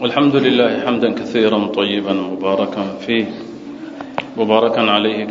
والحمد لله حمدا كثيرا طيبا مباركا فيه مباركا عليه